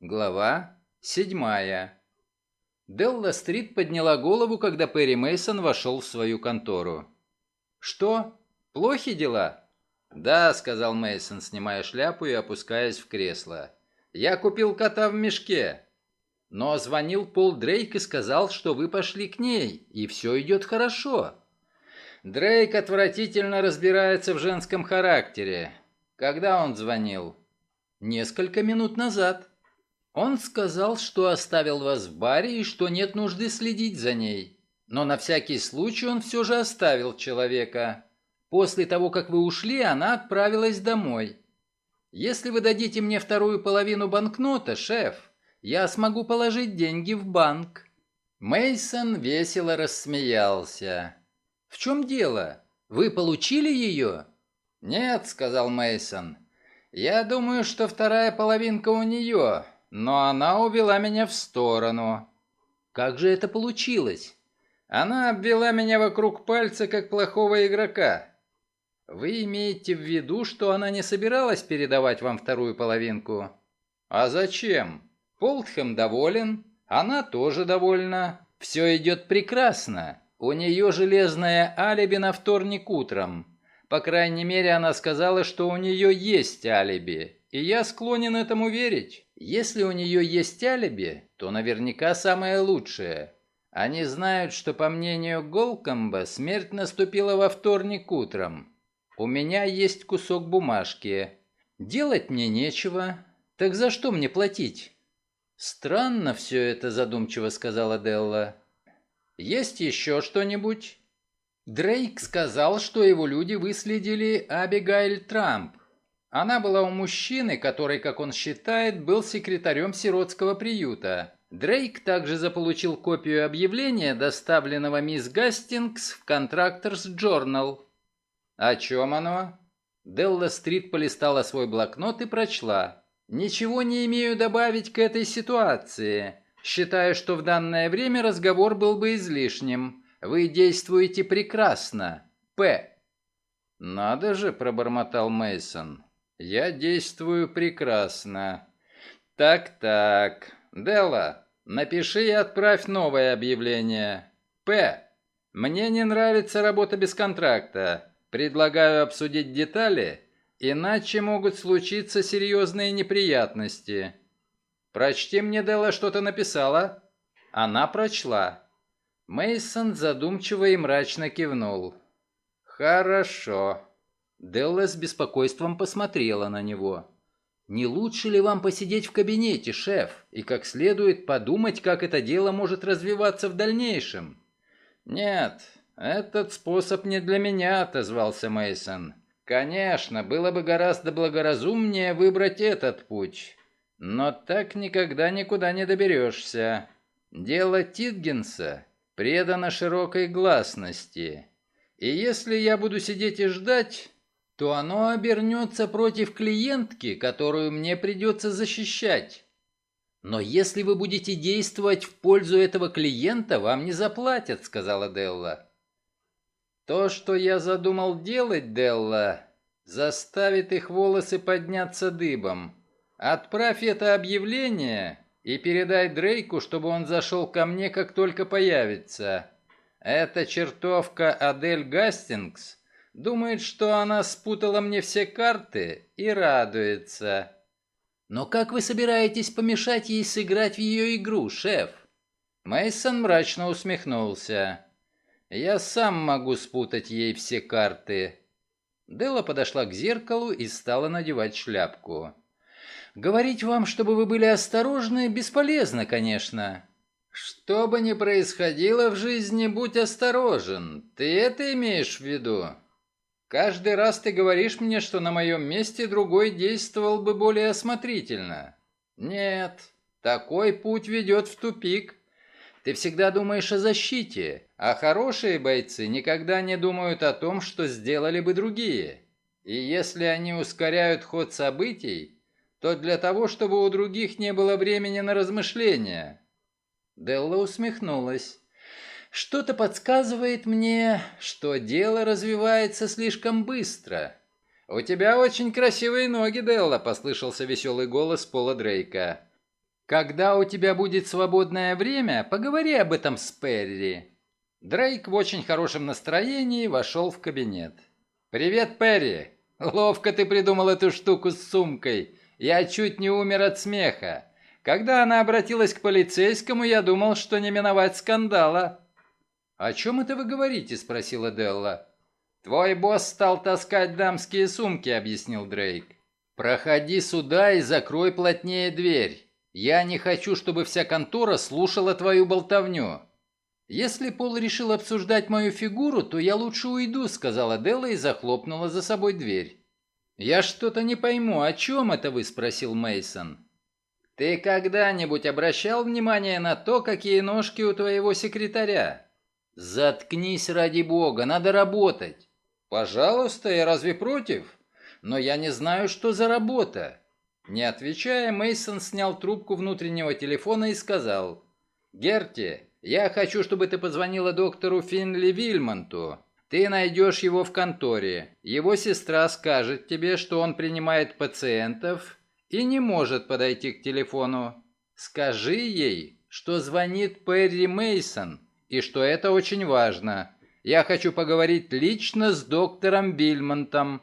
Глава седьмая. Делла Стрит подняла голову, когда Перри Мейсон вошел в свою контору. «Что? Плохи дела?» «Да», — сказал Мейсон, снимая шляпу и опускаясь в кресло. «Я купил кота в мешке». «Но звонил Пол Дрейк и сказал, что вы пошли к ней, и все идет хорошо». Дрейк отвратительно разбирается в женском характере. Когда он звонил? Несколько минут назад. Он сказал, что оставил вас в баре и что нет нужды следить за ней. Но на всякий случай он все же оставил человека. После того, как вы ушли, она отправилась домой. Если вы дадите мне вторую половину банкнота, шеф, я смогу положить деньги в банк. Мейсон весело рассмеялся. В чем дело? Вы получили ее? Нет, сказал Мейсон. Я думаю, что вторая половинка у нее, но она увела меня в сторону. Как же это получилось? Она обвела меня вокруг пальца, как плохого игрока. Вы имеете в виду, что она не собиралась передавать вам вторую половинку? А зачем? Полтхэм доволен, она тоже довольна. Все идет прекрасно. У нее железное алиби на вторник утром. По крайней мере, она сказала, что у нее есть алиби. И я склонен этому верить. Если у нее есть алиби, то наверняка самое лучшее. Они знают, что, по мнению Голкомба, смерть наступила во вторник утром. У меня есть кусок бумажки. Делать мне нечего. Так за что мне платить? Странно все это, задумчиво сказала Делла. Есть еще что-нибудь? Дрейк сказал, что его люди выследили Абигайль Трамп. Она была у мужчины, который, как он считает, был секретарем сиротского приюта. Дрейк также заполучил копию объявления, доставленного мисс Гастингс в Contractors Journal. О чем оно? Делла Стрит полистала свой блокнот и прочла. «Ничего не имею добавить к этой ситуации. Считаю, что в данное время разговор был бы излишним. Вы действуете прекрасно. П». «Надо же», — пробормотал Мейсон. Я действую прекрасно. Так-так. Делла, напиши и отправь новое объявление. П. Мне не нравится работа без контракта. Предлагаю обсудить детали, иначе могут случиться серьезные неприятности. Прочти мне, Делла, что ты написала. Она прочла. Мейсон задумчиво и мрачно кивнул. Хорошо. Делла с беспокойством посмотрела на него. «Не лучше ли вам посидеть в кабинете, шеф, и как следует подумать, как это дело может развиваться в дальнейшем?» «Нет, этот способ не для меня», — отозвался Мейсон. «Конечно, было бы гораздо благоразумнее выбрать этот путь, но так никогда никуда не доберешься. Дело Титгенса предано широкой гласности, и если я буду сидеть и ждать, то оно обернется против клиентки, которую мне придется защищать. Но если вы будете действовать в пользу этого клиента, вам не заплатят, сказала Делла. То, что я задумал делать, Делла, заставит их волосы подняться дыбом. Отправь это объявление и передай Дрейку, чтобы он зашел ко мне, как только появится. Эта чертовка Адель Гастингс Думает, что она спутала мне все карты и радуется. Но как вы собираетесь помешать ей сыграть в ее игру, шеф? Мейсон мрачно усмехнулся. Я сам могу спутать ей все карты. Дела подошла к зеркалу и стала надевать шляпку. Говорить вам, чтобы вы были осторожны, бесполезно, конечно. Что бы ни происходило в жизни, будь осторожен. Ты это имеешь в виду? Каждый раз ты говоришь мне, что на моем месте другой действовал бы более осмотрительно. Нет, такой путь ведет в тупик. Ты всегда думаешь о защите, а хорошие бойцы никогда не думают о том, что сделали бы другие. И если они ускоряют ход событий, то для того, чтобы у других не было времени на размышления. Делла усмехнулась. Что-то подсказывает мне, что дело развивается слишком быстро. «У тебя очень красивые ноги, Делла», — послышался веселый голос Пола Дрейка. Когда у тебя будет свободное время, поговори об этом с Перри. Дрейк в очень хорошем настроении вошел в кабинет. «Привет, Перри! Ловко ты придумал эту штуку с сумкой. Я чуть не умер от смеха. Когда она обратилась к полицейскому, я думал, что не миновать скандала». «О чем это вы говорите?» – спросила Делла. «Твой босс стал таскать дамские сумки», – объяснил Дрейк. «Проходи сюда и закрой плотнее дверь. Я не хочу, чтобы вся контора слушала твою болтовню». «Если Пол решил обсуждать мою фигуру, то я лучше уйду», — сказала Делла и захлопнула за собой дверь. «Я что-то не пойму, о чем это вы?» — спросил Мейсон. «Ты когда-нибудь обращал внимание на то, какие ножки у твоего секретаря?» «Заткнись ради бога, надо работать». «Пожалуйста, я разве против? Но я не знаю, что за работа. Не отвечая, Мейсон снял трубку внутреннего телефона и сказал, «Герти, я хочу, чтобы ты позвонила доктору Финли Вильмонту. Ты найдешь его в конторе. Его сестра скажет тебе, что он принимает пациентов и не может подойти к телефону. Скажи ей, что звонит Перри Мейсон и что это очень важно. Я хочу поговорить лично с доктором Вильмонтом».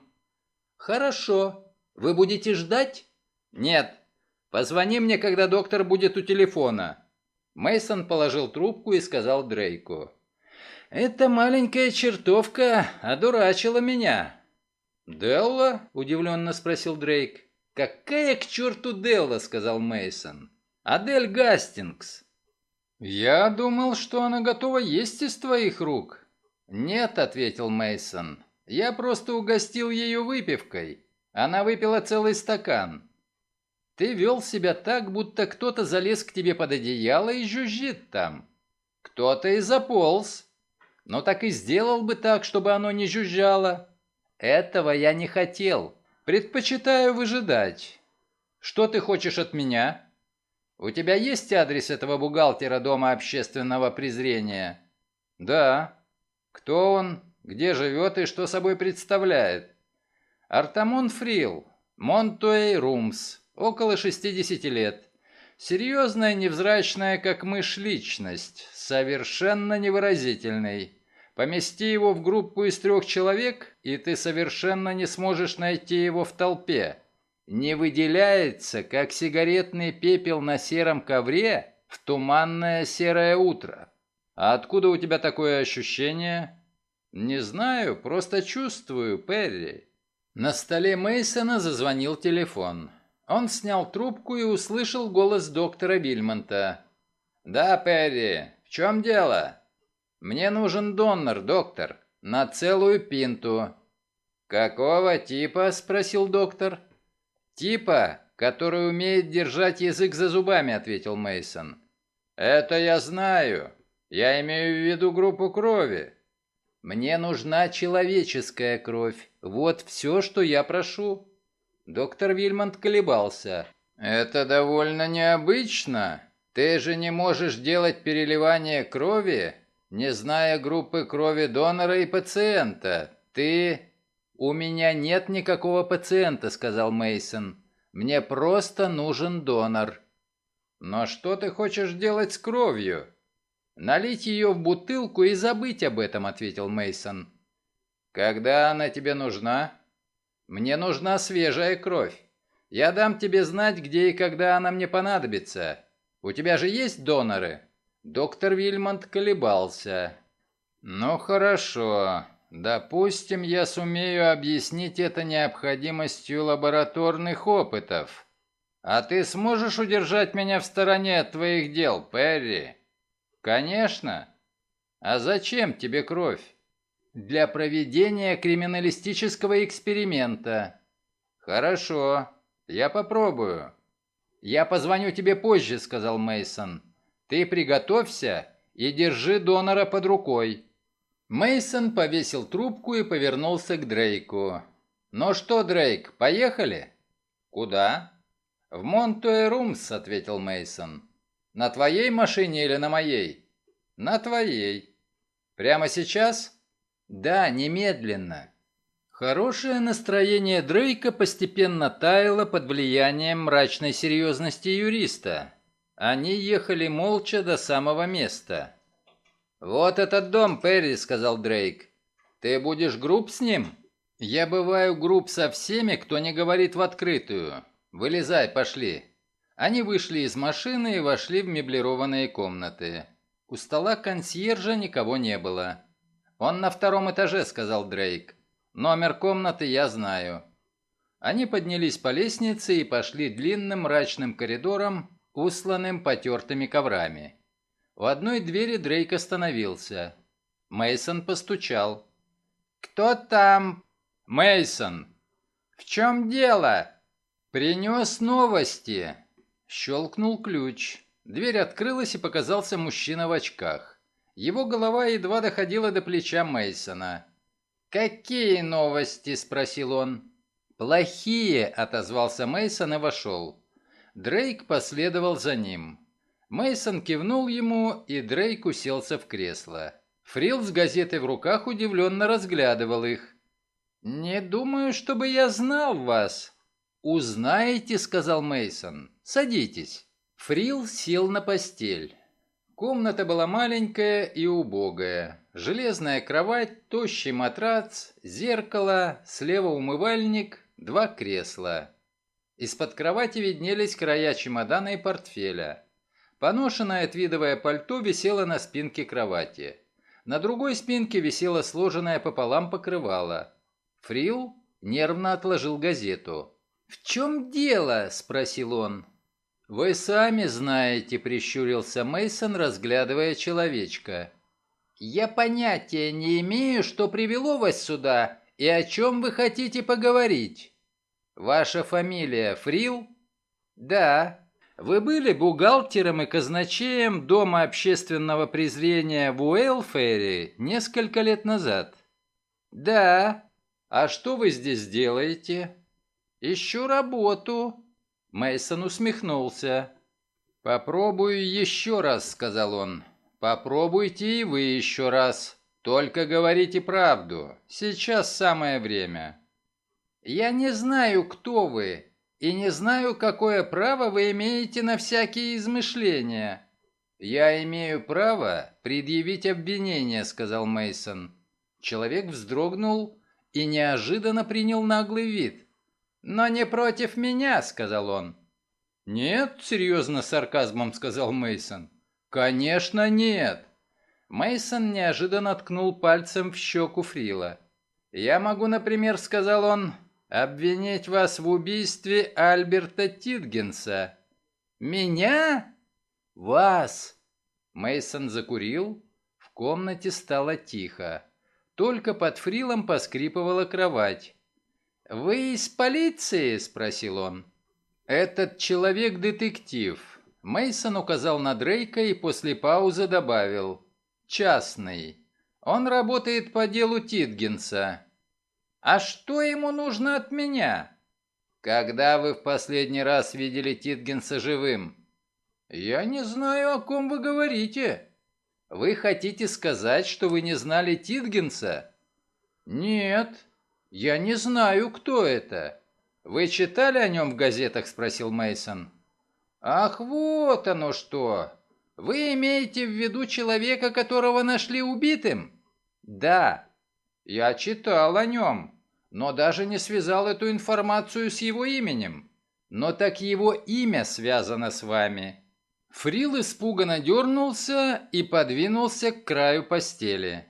«Хорошо. Вы будете ждать?» «Нет. Позвони мне, когда доктор будет у телефона». Мейсон положил трубку и сказал Дрейку. «Эта маленькая чертовка одурачила меня». «Делла?» – удивленно спросил Дрейк. «Какая к черту Делла?» – сказал Мейсон. «Адель Гастингс». «Я думал, что она готова есть из твоих рук». «Нет», – ответил Мейсон. «Я просто угостил ее выпивкой. Она выпила целый стакан. Ты вел себя так, будто кто-то залез к тебе под одеяло и жужжит там. Кто-то и заполз. Но так и сделал бы так, чтобы оно не жужжало. Этого я не хотел. Предпочитаю выжидать. Что ты хочешь от меня? У тебя есть адрес этого бухгалтера Дома общественного презрения? Да. Кто он, где живет и что собой представляет? Артамон Фрил, Монтуэй Румс. Около 60 лет. Серьезная, невзрачная, как мышь, личность. Совершенно невыразительный. Помести его в группу из трех человек, и ты совершенно не сможешь найти его в толпе. Не выделяется, как сигаретный пепел на сером ковре в туманное серое утро. А откуда у тебя такое ощущение? Не знаю, просто чувствую, Перри. На столе Мейсона зазвонил телефон. Он снял трубку и услышал голос доктора Вильмонта. «Да, Перри, в чем дело?» «Мне нужен донор, доктор, на целую пинту». «Какого типа?» – спросил доктор. «Типа, который умеет держать язык за зубами», – ответил Мейсон. «Это я знаю. Я имею в виду группу крови. Мне нужна человеческая кровь. Вот все, что я прошу». Доктор Вильмонт колебался. «Это довольно необычно. Ты же не можешь делать переливание крови, не зная группы крови донора и пациента. Ты...» «У меня нет никакого пациента», — сказал Мейсон. «Мне просто нужен донор». «Но что ты хочешь делать с кровью?» «Налить ее в бутылку и забыть об этом», — ответил Мейсон. «Когда она тебе нужна?» Мне нужна свежая кровь. Я дам тебе знать, где и когда она мне понадобится. У тебя же есть доноры?» Доктор Вильмонт колебался. «Ну хорошо. Допустим, я сумею объяснить это необходимостью лабораторных опытов. А ты сможешь удержать меня в стороне от твоих дел, Перри?» «Конечно. А зачем тебе кровь?» для проведения криминалистического эксперимента. Хорошо, я попробую. Я позвоню тебе позже, сказал Мейсон. Ты приготовься и держи донора под рукой. Мейсон повесил трубку и повернулся к Дрейку. Ну что, Дрейк, поехали? Куда? В Монтуэрумс, ответил Мейсон. На твоей машине или на моей? На твоей. Прямо сейчас? Да, немедленно. Хорошее настроение Дрейка постепенно таяло под влиянием мрачной серьезности юриста. Они ехали молча до самого места. «Вот этот дом, Перри», — сказал Дрейк. «Ты будешь груб с ним?» «Я бываю груб со всеми, кто не говорит в открытую. Вылезай, пошли». Они вышли из машины и вошли в меблированные комнаты. У стола консьержа никого не было. «Он на втором этаже», — сказал Дрейк. «Номер комнаты я знаю». Они поднялись по лестнице и пошли длинным мрачным коридором, усланным потертыми коврами. У одной двери Дрейк остановился. Мейсон постучал. «Кто там?» Мейсон. «В чем дело?» «Принес новости». Щелкнул ключ. Дверь открылась и показался мужчина в очках. Его голова едва доходила до плеча Мейсона. «Какие новости?» – спросил он. «Плохие», – отозвался Мейсон и вошел. Дрейк последовал за ним. Мейсон кивнул ему, и Дрейк уселся в кресло. Фрил с газетой в руках удивленно разглядывал их. «Не думаю, чтобы я знал вас». «Узнаете», — сказал Мейсон. «Садитесь». Фрил сел на постель. Комната была маленькая и убогая. Железная кровать, тощий матрац, зеркало, слева умывальник, два кресла. Из-под кровати виднелись края чемодана и портфеля. Поношенное твидовое пальто висело на спинке кровати. На другой спинке висело сложенное пополам покрывало. Фрил нервно отложил газету. «В чем дело?» – спросил он. «Вы сами знаете», – прищурился Мейсон, разглядывая человечка. «Я понятия не имею, что привело вас сюда и о чем вы хотите поговорить. Ваша фамилия Фрил?» «Да». «Вы были бухгалтером и казначеем Дома общественного презрения в Уэлфэре несколько лет назад?» «Да». «А что вы здесь делаете?» «Ищу работу». Мейсон усмехнулся. «Попробую еще раз», — сказал он. «Попробуйте и вы еще раз. Только говорите правду. Сейчас самое время». «Я не знаю, кто вы, и не знаю, какое право вы имеете на всякие измышления». «Я имею право предъявить обвинение», — сказал Мейсон. Человек вздрогнул и неожиданно принял наглый вид. «Но не против меня», — сказал он. «Нет», — серьезно сарказмом сказал Мейсон. «Конечно нет». Мейсон неожиданно ткнул пальцем в щеку Фрила. «Я могу, например, — сказал он, — обвинить вас в убийстве Альберта Титгенса». «Меня?» «Вас!» Мейсон закурил. В комнате стало тихо. Только под фрилом поскрипывала кровать. «Вы из полиции?» – спросил он. «Этот человек детектив». Мейсон указал на Дрейка и после паузы добавил. «Частный. Он работает по делу Титгенса». «А что ему нужно от меня?» «Когда вы в последний раз видели Титгенса живым?» «Я не знаю, о ком вы говорите». Вы хотите сказать, что вы не знали Титгенса? Нет, я не знаю, кто это. Вы читали о нем в газетах, спросил Мейсон. Ах, вот оно что. Вы имеете в виду человека, которого нашли убитым? Да. Я читал о нем, но даже не связал эту информацию с его именем. Но так его имя связано с вами. Фрил испуганно дернулся и подвинулся к краю постели.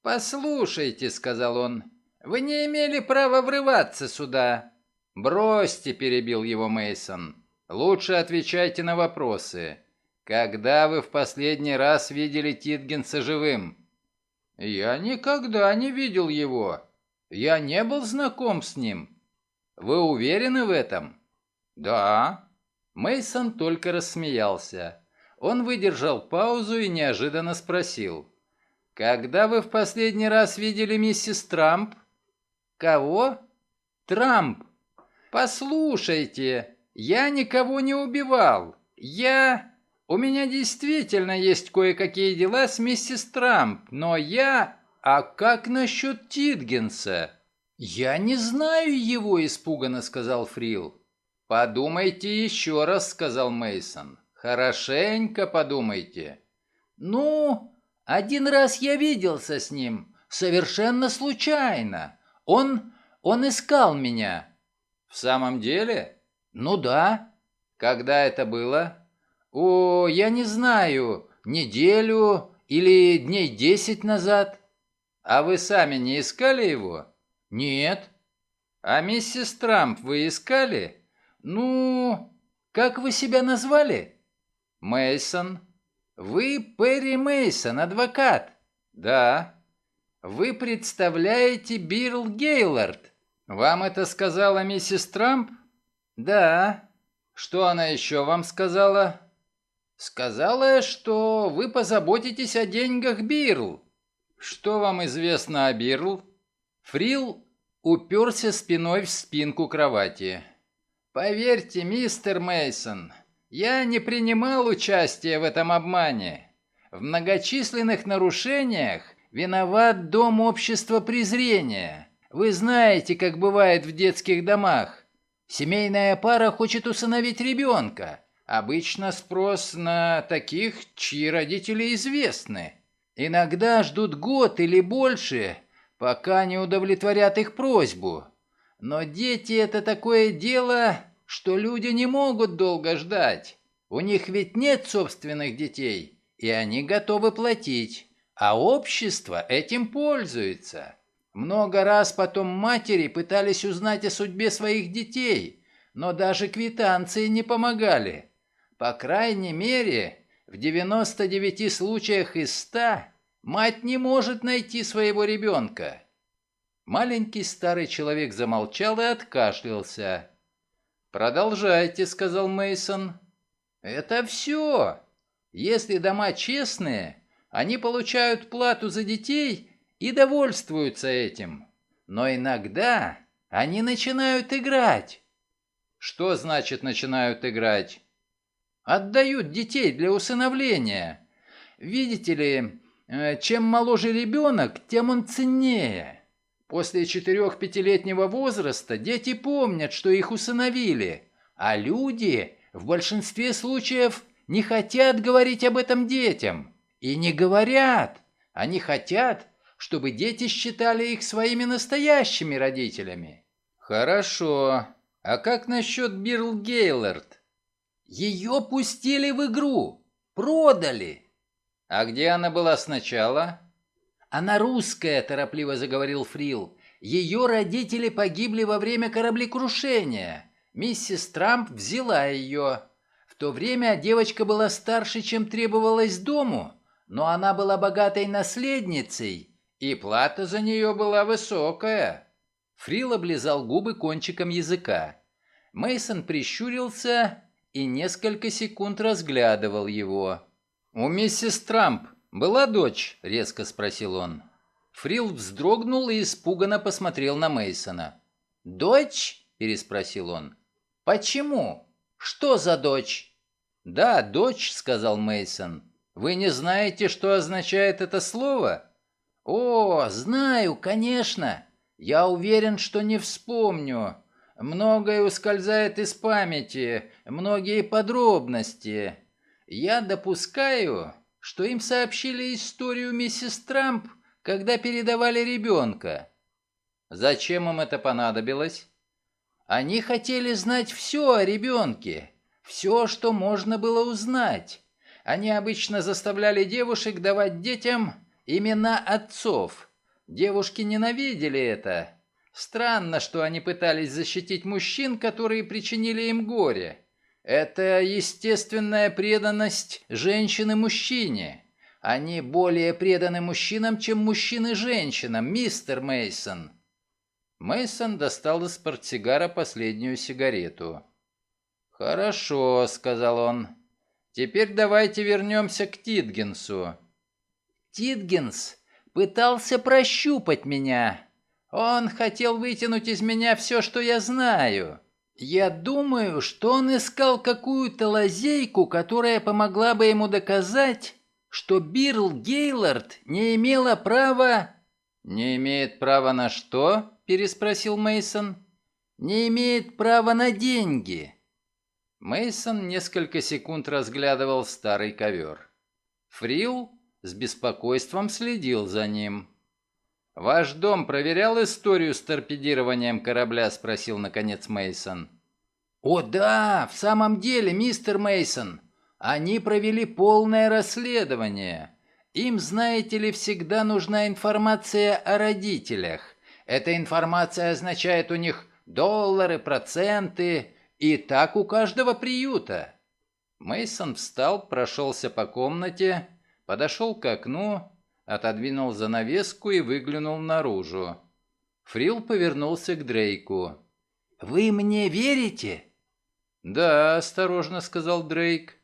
«Послушайте», — сказал он, — «вы не имели права врываться сюда». «Бросьте», — перебил его Мейсон. «Лучше отвечайте на вопросы. Когда вы в последний раз видели Титгенса живым?» «Я никогда не видел его. Я не был знаком с ним». «Вы уверены в этом?» «Да». Мейсон только рассмеялся. Он выдержал паузу и неожиданно спросил. «Когда вы в последний раз видели миссис Трамп?» «Кого?» «Трамп. Послушайте, я никого не убивал. Я... У меня действительно есть кое-какие дела с миссис Трамп, но я... А как насчет Титгенса?» «Я не знаю его», — испуганно сказал Фрил. «Подумайте еще раз», — сказал Мейсон. Хорошенько подумайте. Ну, один раз я виделся с ним, совершенно случайно. Он... он искал меня. В самом деле? Ну да. Когда это было? О, я не знаю, неделю или дней десять назад. А вы сами не искали его? Нет. А миссис Трамп вы искали? Ну, как вы себя назвали? Мейсон. Вы Перри Мейсон, адвокат. Да. Вы представляете Бирл Гейлорд. Вам это сказала миссис Трамп? Да. Что она еще вам сказала? Сказала, что вы позаботитесь о деньгах Бирл. Что вам известно о Бирл? Фрил уперся спиной в спинку кровати. Поверьте, мистер Мейсон, я не принимал участия в этом обмане. В многочисленных нарушениях виноват дом общества презрения. Вы знаете, как бывает в детских домах. Семейная пара хочет усыновить ребенка. Обычно спрос на таких, чьи родители известны. Иногда ждут год или больше, пока не удовлетворят их просьбу. Но дети – это такое дело, что люди не могут долго ждать. У них ведь нет собственных детей, и они готовы платить, а общество этим пользуется. Много раз потом матери пытались узнать о судьбе своих детей, но даже квитанции не помогали. По крайней мере, в 99 случаях из 100 мать не может найти своего ребенка. Маленький старый человек замолчал и откашлялся. «Продолжайте», — сказал Мейсон. «Это все. Если дома честные, они получают плату за детей и довольствуются этим. Но иногда они начинают играть». «Что значит начинают играть?» Отдают детей для усыновления. Видите ли, э, чем моложе ребенок, тем он ценнее. После четырех-пятилетнего возраста дети помнят, что их усыновили, а люди в большинстве случаев не хотят говорить об этом детям. И не говорят. Они хотят, чтобы дети считали их своими настоящими родителями. Хорошо. А как насчет Бирл Гейлорд? Ее пустили в игру. Продали. А где она была сначала? Она русская, торопливо заговорил Фрил. Ее родители погибли во время кораблекрушения. Миссис Трамп взяла ее. В то время девочка была старше, чем требовалось дому, но она была богатой наследницей, и плата за нее была высокая. Фрил облизал губы кончиком языка. Мейсон прищурился и несколько секунд разглядывал его. «У миссис Трамп была дочь?» – резко спросил он. Фрил вздрогнул и испуганно посмотрел на Мейсона. «Дочь?» – переспросил он. «Почему? Что за дочь?» «Да, дочь», – сказал Мейсон. «Вы не знаете, что означает это слово?» «О, знаю, конечно. Я уверен, что не вспомню. Многое ускользает из памяти, многие подробности. Я допускаю, что им сообщили историю миссис Трамп, когда передавали ребенка. Зачем им это понадобилось? Они хотели знать все о ребенке, все, что можно было узнать. Они обычно заставляли девушек давать детям имена отцов. Девушки ненавидели это, Странно, что они пытались защитить мужчин, которые причинили им горе. Это естественная преданность женщины мужчине. Они более преданы мужчинам, чем мужчины женщинам, мистер Мейсон. Мейсон достал из портсигара последнюю сигарету. «Хорошо», — сказал он. «Теперь давайте вернемся к Титгенсу». «Титгенс пытался прощупать меня», он хотел вытянуть из меня все, что я знаю. Я думаю, что он искал какую-то лазейку, которая помогла бы ему доказать, что Бирл Гейлорд не имела права... «Не имеет права на что?» – переспросил Мейсон. «Не имеет права на деньги». Мейсон несколько секунд разглядывал старый ковер. Фрил с беспокойством следил за ним. «Ваш дом проверял историю с торпедированием корабля?» – спросил наконец Мейсон. «О да, в самом деле, мистер Мейсон, они провели полное расследование. Им, знаете ли, всегда нужна информация о родителях. Эта информация означает у них доллары, проценты, и так у каждого приюта». Мейсон встал, прошелся по комнате, подошел к окну отодвинул занавеску и выглянул наружу. Фрил повернулся к Дрейку. «Вы мне верите?» «Да», — осторожно сказал Дрейк.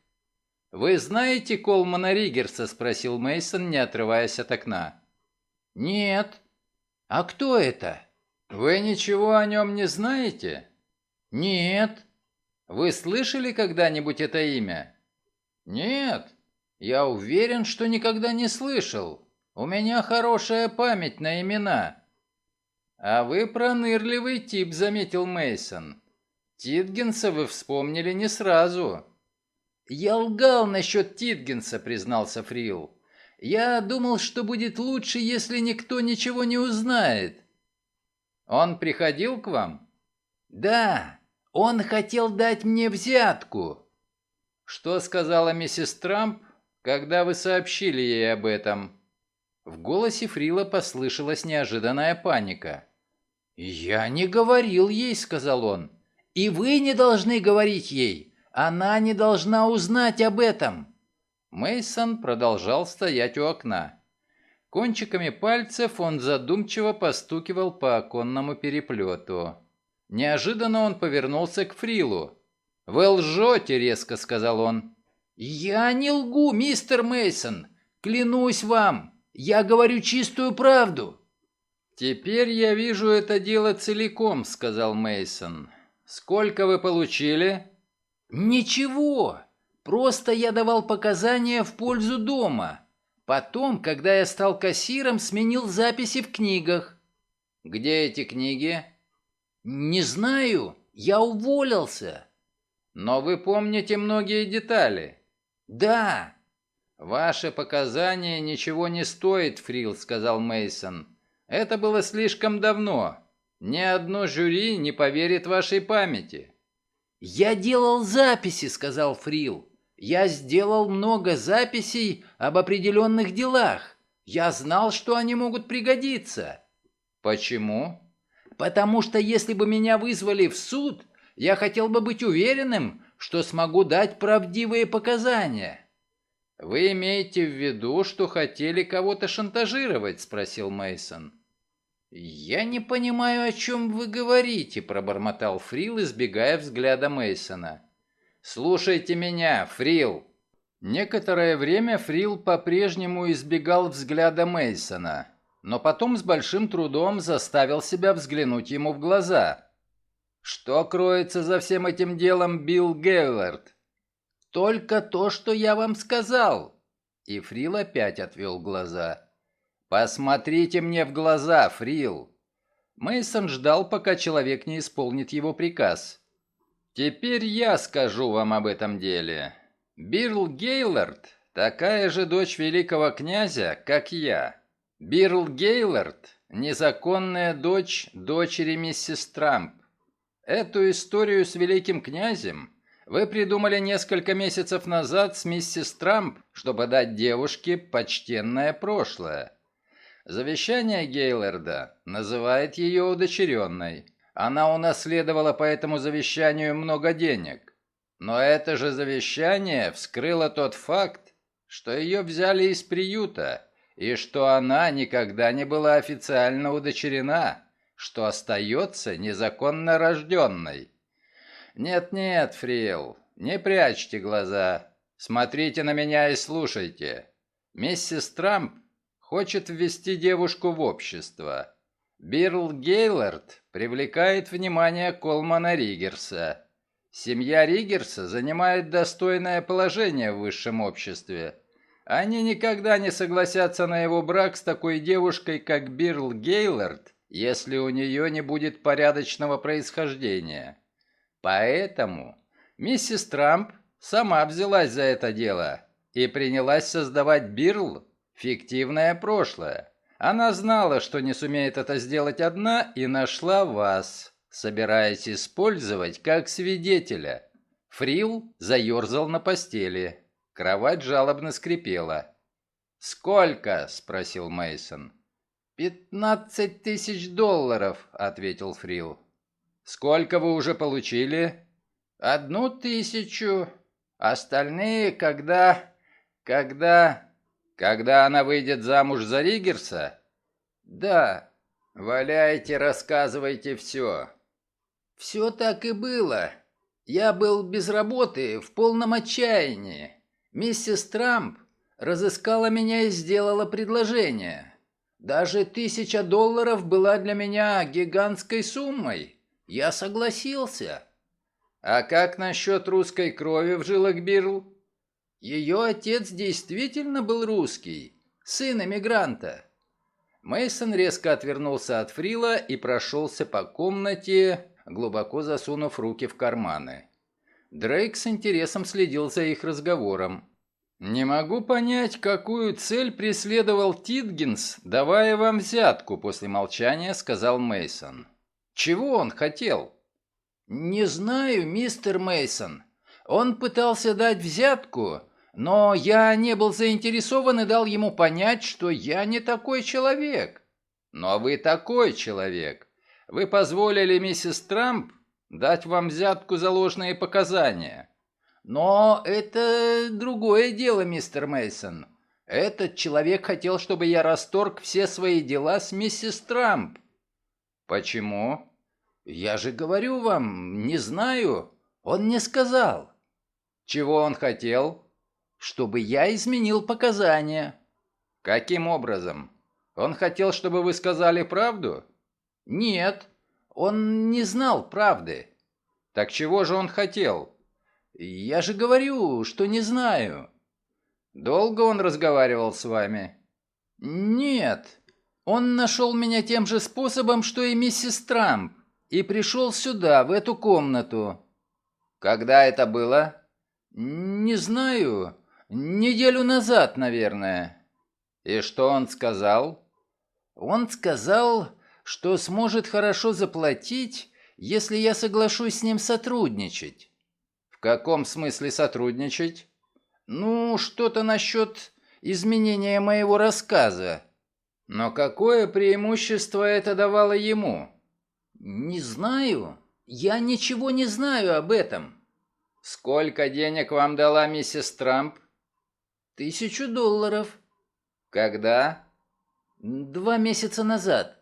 «Вы знаете Колмана Ригерса?» — спросил Мейсон, не отрываясь от окна. «Нет». «А кто это?» «Вы ничего о нем не знаете?» «Нет». «Вы слышали когда-нибудь это имя?» «Нет. Я уверен, что никогда не слышал. У меня хорошая память на имена». «А вы пронырливый тип», — заметил Мейсон. «Титгенса вы вспомнили не сразу». «Я лгал насчет Титгенса», — признался Фрил. «Я думал, что будет лучше, если никто ничего не узнает». «Он приходил к вам?» «Да, он хотел дать мне взятку». «Что сказала миссис Трамп, когда вы сообщили ей об этом?» В голосе Фрила послышалась неожиданная паника. «Я не говорил ей», — сказал он. «И вы не должны говорить ей. Она не должна узнать об этом». Мейсон продолжал стоять у окна. Кончиками пальцев он задумчиво постукивал по оконному переплету. Неожиданно он повернулся к Фрилу. «Вы лжете», — резко сказал он. «Я не лгу, мистер Мейсон. Клянусь вам. Я говорю чистую правду. Теперь я вижу это дело целиком, сказал Мейсон. Сколько вы получили? Ничего. Просто я давал показания в пользу дома. Потом, когда я стал кассиром, сменил записи в книгах. Где эти книги? Не знаю. Я уволился. Но вы помните многие детали. Да. «Ваши показания ничего не стоят, Фрил», — сказал Мейсон. «Это было слишком давно. Ни одно жюри не поверит вашей памяти». «Я делал записи», — сказал Фрил. «Я сделал много записей об определенных делах. Я знал, что они могут пригодиться». «Почему?» «Потому что если бы меня вызвали в суд, я хотел бы быть уверенным, что смогу дать правдивые показания». «Вы имеете в виду, что хотели кого-то шантажировать?» – спросил Мейсон. «Я не понимаю, о чем вы говорите», – пробормотал Фрил, избегая взгляда Мейсона. «Слушайте меня, Фрил!» Некоторое время Фрил по-прежнему избегал взгляда Мейсона, но потом с большим трудом заставил себя взглянуть ему в глаза. «Что кроется за всем этим делом, Билл Гейлорд?» «Только то, что я вам сказал!» И Фрил опять отвел глаза. «Посмотрите мне в глаза, Фрил!» Мейсон ждал, пока человек не исполнит его приказ. «Теперь я скажу вам об этом деле. Бирл Гейлорд – такая же дочь великого князя, как я. Бирл Гейлорд – незаконная дочь дочери миссис Трамп. Эту историю с великим князем вы придумали несколько месяцев назад с миссис Трамп, чтобы дать девушке почтенное прошлое. Завещание Гейлерда называет ее удочеренной. Она унаследовала по этому завещанию много денег. Но это же завещание вскрыло тот факт, что ее взяли из приюта, и что она никогда не была официально удочерена, что остается незаконно рожденной. «Нет-нет, Фрил, не прячьте глаза. Смотрите на меня и слушайте. Миссис Трамп хочет ввести девушку в общество. Бирл Гейлорд привлекает внимание Колмана Ригерса. Семья Ригерса занимает достойное положение в высшем обществе. Они никогда не согласятся на его брак с такой девушкой, как Бирл Гейлорд, если у нее не будет порядочного происхождения. Поэтому Миссис Трамп сама взялась за это дело и принялась создавать Бирл фиктивное прошлое. Она знала, что не сумеет это сделать одна, и нашла вас, собираясь использовать как свидетеля. Фрил заерзал на постели. Кровать жалобно скрипела. «Сколько?» – спросил Мейсон. «Пятнадцать тысяч долларов», – ответил Фрил. «Сколько вы уже получили?» «Одну тысячу. Остальные, когда... когда...» «Когда она выйдет замуж за Ригерса?» «Да. Валяйте, рассказывайте все». «Все так и было. Я был без работы, в полном отчаянии. Миссис Трамп разыскала меня и сделала предложение. Даже тысяча долларов была для меня гигантской суммой. Я согласился. А как насчет русской крови в жилах Бирл? Ее отец действительно был русский, сын эмигранта. Мейсон резко отвернулся от Фрила и прошелся по комнате, глубоко засунув руки в карманы. Дрейк с интересом следил за их разговором. «Не могу понять, какую цель преследовал Титгинс, давая вам взятку», после молчания сказал Мейсон. «Чего он хотел?» «Не знаю, мистер Мейсон. Он пытался дать взятку, но я не был заинтересован и дал ему понять, что я не такой человек». «Но вы такой человек. Вы позволили миссис Трамп дать вам взятку за ложные показания. Но это другое дело, мистер Мейсон. Этот человек хотел, чтобы я расторг все свои дела с миссис Трамп. Почему? Я же говорю вам, не знаю. Он не сказал. Чего он хотел? Чтобы я изменил показания. Каким образом? Он хотел, чтобы вы сказали правду? Нет, он не знал правды. Так чего же он хотел? «Я же говорю, что не знаю». «Долго он разговаривал с вами?» «Нет. Он нашел меня тем же способом, что и миссис Трамп, и пришел сюда, в эту комнату». «Когда это было?» «Не знаю. Неделю назад, наверное». «И что он сказал?» «Он сказал, что сможет хорошо заплатить, если я соглашусь с ним сотрудничать». «В каком смысле сотрудничать?» «Ну, что-то насчет изменения моего рассказа». «Но какое преимущество это давало ему?» «Не знаю. Я ничего не знаю об этом». «Сколько денег вам дала миссис Трамп?» «Тысячу долларов». «Когда?» «Два месяца назад».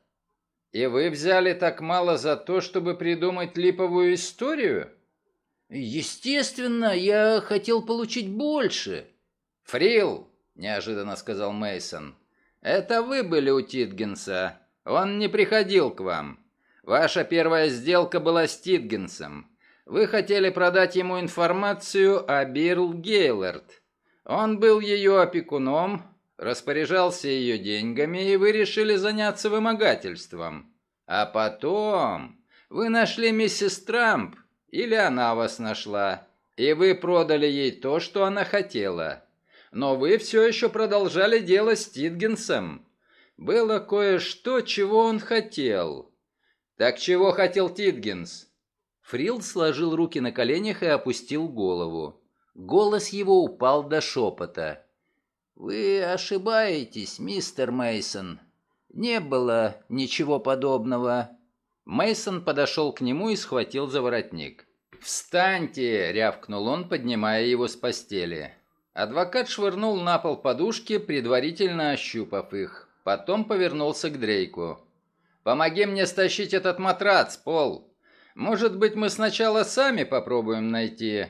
«И вы взяли так мало за то, чтобы придумать липовую историю?» Естественно, я хотел получить больше. Фрил, неожиданно сказал Мейсон. Это вы были у Титгенса. Он не приходил к вам. Ваша первая сделка была с Титгенсом. Вы хотели продать ему информацию о Бирл Гейлерт. Он был ее опекуном, распоряжался ее деньгами, и вы решили заняться вымогательством. А потом вы нашли миссис Трамп или она вас нашла, и вы продали ей то, что она хотела. Но вы все еще продолжали дело с Титгенсом. Было кое-что, чего он хотел. Так чего хотел Титгенс? Фрил сложил руки на коленях и опустил голову. Голос его упал до шепота. «Вы ошибаетесь, мистер Мейсон. Не было ничего подобного. Мейсон подошел к нему и схватил за воротник. «Встаньте!» – рявкнул он, поднимая его с постели. Адвокат швырнул на пол подушки, предварительно ощупав их. Потом повернулся к Дрейку. «Помоги мне стащить этот матрац, Пол. Может быть, мы сначала сами попробуем найти».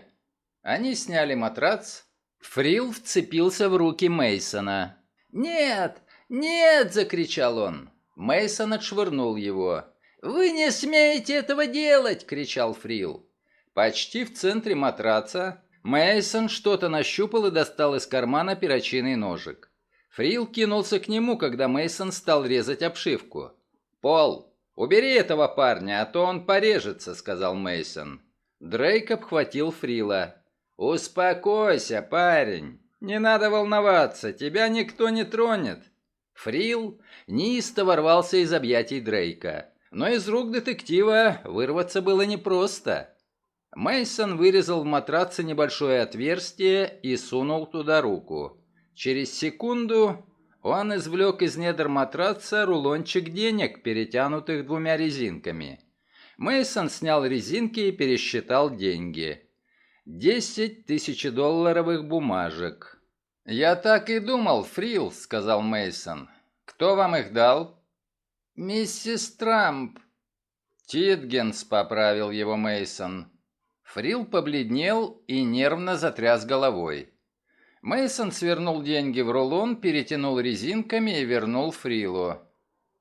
Они сняли матрац. Фрил вцепился в руки Мейсона. «Нет! Нет!» – закричал он. Мейсон отшвырнул его. «Вы не смеете этого делать!» — кричал Фрил. Почти в центре матраца Мейсон что-то нащупал и достал из кармана перочинный ножик. Фрил кинулся к нему, когда Мейсон стал резать обшивку. «Пол, убери этого парня, а то он порежется», — сказал Мейсон. Дрейк обхватил Фрила. «Успокойся, парень. Не надо волноваться, тебя никто не тронет». Фрил неистово ворвался из объятий Дрейка, но из рук детектива вырваться было непросто. Мейсон вырезал в матраце небольшое отверстие и сунул туда руку. Через секунду он извлек из недр матраца рулончик денег, перетянутых двумя резинками. Мейсон снял резинки и пересчитал деньги. Десять тысячедолларовых бумажек. «Я так и думал, Фрил», — сказал Мейсон. «Кто вам их дал?» «Миссис Трамп». «Титгенс», — поправил его Мейсон. Фрил побледнел и нервно затряс головой. Мейсон свернул деньги в рулон, перетянул резинками и вернул Фрилу.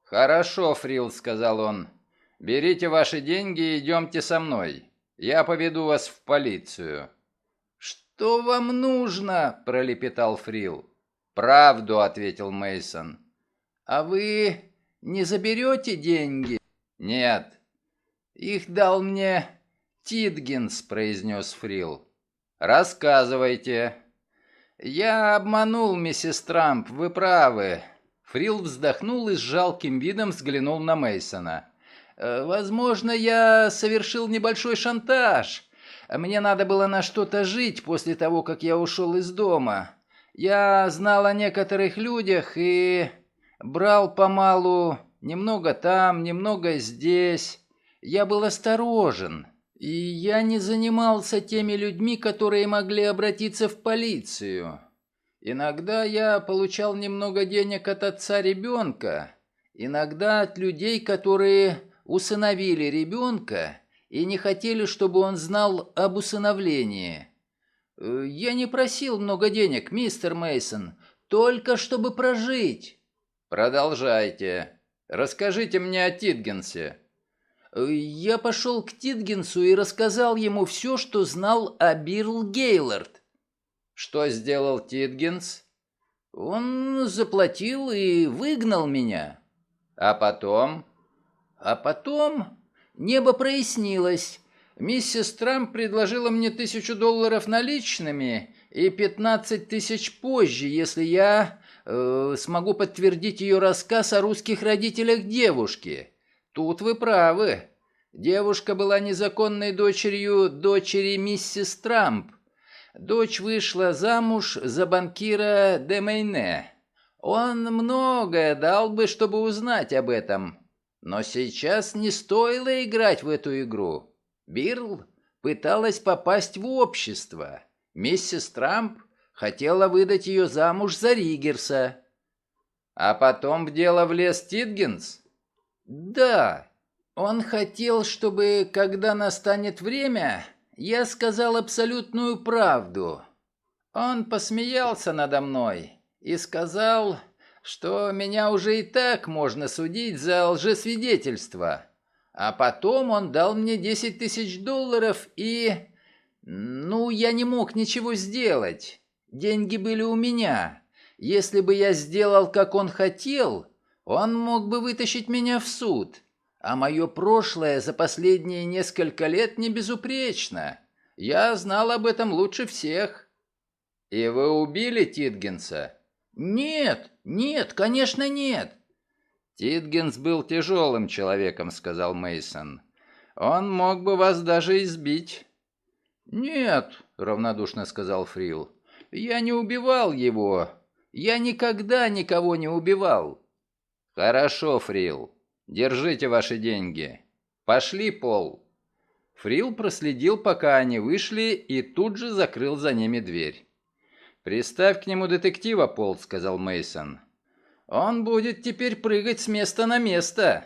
«Хорошо, Фрил», — сказал он. «Берите ваши деньги и идемте со мной. Я поведу вас в полицию». «Что вам нужно?» – пролепетал Фрил. «Правду», – ответил Мейсон. «А вы не заберете деньги?» «Нет». «Их дал мне Титгенс», – произнес Фрил. «Рассказывайте». «Я обманул миссис Трамп, вы правы». Фрил вздохнул и с жалким видом взглянул на Мейсона. Э, возможно, я совершил небольшой шантаж. Мне надо было на что-то жить после того, как я ушел из дома. Я знал о некоторых людях и брал помалу немного там, немного здесь. Я был осторожен. И я не занимался теми людьми, которые могли обратиться в полицию. Иногда я получал немного денег от отца ребенка, иногда от людей, которые усыновили ребенка и не хотели, чтобы он знал об усыновлении. Э, я не просил много денег, мистер Мейсон, только чтобы прожить. Продолжайте. Расскажите мне о Титгенсе. Э, я пошел к Титгенсу и рассказал ему все, что знал о Бирл Гейлорд. Что сделал Титгенс? Он заплатил и выгнал меня. А потом? А потом небо прояснилось. Миссис Трамп предложила мне тысячу долларов наличными и пятнадцать тысяч позже, если я э, смогу подтвердить ее рассказ о русских родителях девушки. Тут вы правы. Девушка была незаконной дочерью дочери миссис Трамп. Дочь вышла замуж за банкира Демейне. Он многое дал бы, чтобы узнать об этом. Но сейчас не стоило играть в эту игру. Бирл пыталась попасть в общество. Миссис Трамп хотела выдать ее замуж за Ригерса. А потом в дело влез Титгенс? Да. Он хотел, чтобы, когда настанет время, я сказал абсолютную правду. Он посмеялся надо мной и сказал, что меня уже и так можно судить за лжесвидетельство. А потом он дал мне 10 тысяч долларов и... Ну, я не мог ничего сделать. Деньги были у меня. Если бы я сделал, как он хотел, он мог бы вытащить меня в суд. А мое прошлое за последние несколько лет не безупречно. Я знал об этом лучше всех. И вы убили Титгенса? «Нет, нет, конечно нет!» «Титгенс был тяжелым человеком», — сказал Мейсон. «Он мог бы вас даже избить». «Нет», — равнодушно сказал Фрил. «Я не убивал его. Я никогда никого не убивал». «Хорошо, Фрил. Держите ваши деньги. Пошли, Пол». Фрил проследил, пока они вышли, и тут же закрыл за ними дверь. «Приставь к нему детектива, Пол», — сказал Мейсон. «Он будет теперь прыгать с места на место».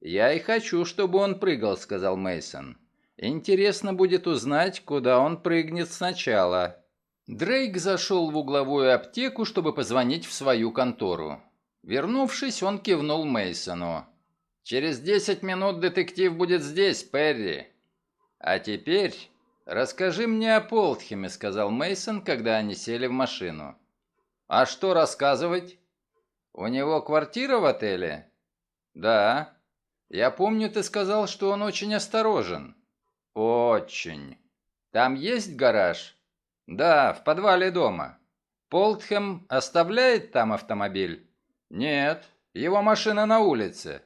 «Я и хочу, чтобы он прыгал», — сказал Мейсон. «Интересно будет узнать, куда он прыгнет сначала». Дрейк зашел в угловую аптеку, чтобы позвонить в свою контору. Вернувшись, он кивнул Мейсону. «Через десять минут детектив будет здесь, Перри. А теперь «Расскажи мне о Полтхеме», — сказал Мейсон, когда они сели в машину. «А что рассказывать?» «У него квартира в отеле?» «Да. Я помню, ты сказал, что он очень осторожен». Очень. Там есть гараж? Да, в подвале дома. Полтхэм оставляет там автомобиль? Нет, его машина на улице.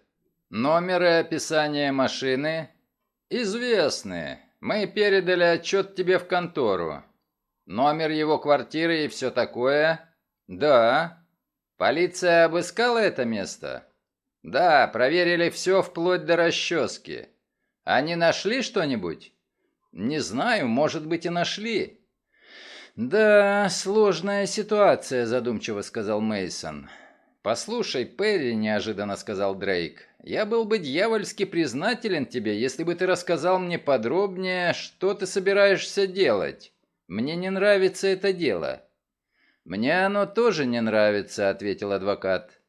Номер и описание машины известны. Мы передали отчет тебе в контору. Номер его квартиры и все такое? Да. Полиция обыскала это место? Да, проверили все вплоть до расчески. Они нашли что-нибудь? Не знаю, может быть и нашли. Да, сложная ситуация, задумчиво сказал Мейсон. Послушай, Перри, неожиданно сказал Дрейк. Я был бы дьявольски признателен тебе, если бы ты рассказал мне подробнее, что ты собираешься делать. Мне не нравится это дело. Мне оно тоже не нравится, ответил адвокат.